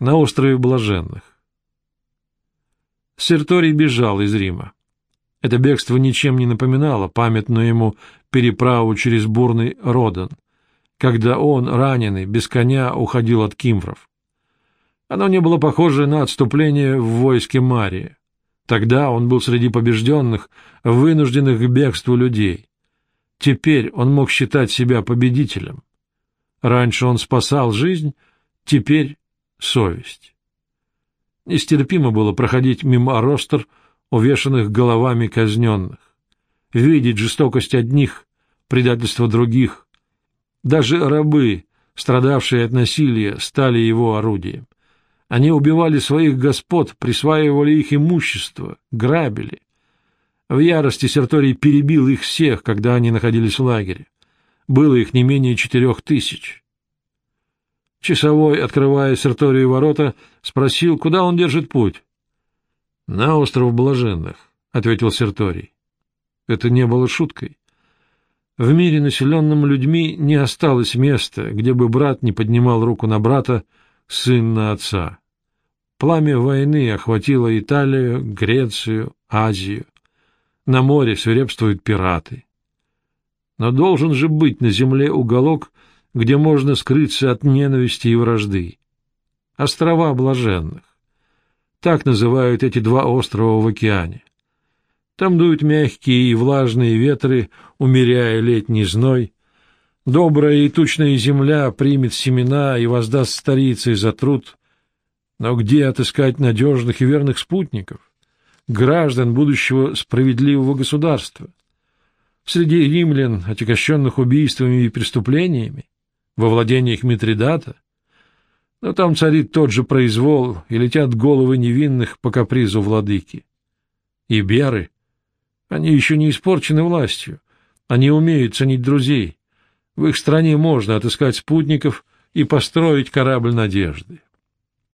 на острове Блаженных. Серторий бежал из Рима. Это бегство ничем не напоминало памятную ему переправу через бурный Родан, когда он, раненый, без коня, уходил от кимвров. Оно не было похоже на отступление в войске Марии. Тогда он был среди побежденных, вынужденных к бегству людей. Теперь он мог считать себя победителем. Раньше он спасал жизнь, теперь — совесть. Нестерпимо было проходить мимо ростер, увешанных головами казненных, видеть жестокость одних, предательство других. Даже рабы, страдавшие от насилия, стали его орудием. Они убивали своих господ, присваивали их имущество, грабили. В ярости Серторий перебил их всех, когда они находились в лагере. Было их не менее четырех тысяч. Часовой, открывая Серторию ворота, спросил, куда он держит путь. — На остров Блаженных, — ответил Серторий. Это не было шуткой. В мире, населенном людьми, не осталось места, где бы брат не поднимал руку на брата, сын на отца. Пламя войны охватило Италию, Грецию, Азию. На море свирепствуют пираты. Но должен же быть на земле уголок, где можно скрыться от ненависти и вражды. Острова Блаженных. Так называют эти два острова в океане. Там дуют мягкие и влажные ветры, умеряя летний зной. Добрая и тучная земля примет семена и воздаст старицей за труд. Но где отыскать надежных и верных спутников, граждан будущего справедливого государства? Среди римлян, отягощенных убийствами и преступлениями? Во владениях Митридата, но там царит тот же произвол, и летят головы невинных по капризу владыки. И беры, они еще не испорчены властью, они умеют ценить друзей. В их стране можно отыскать спутников и построить корабль надежды.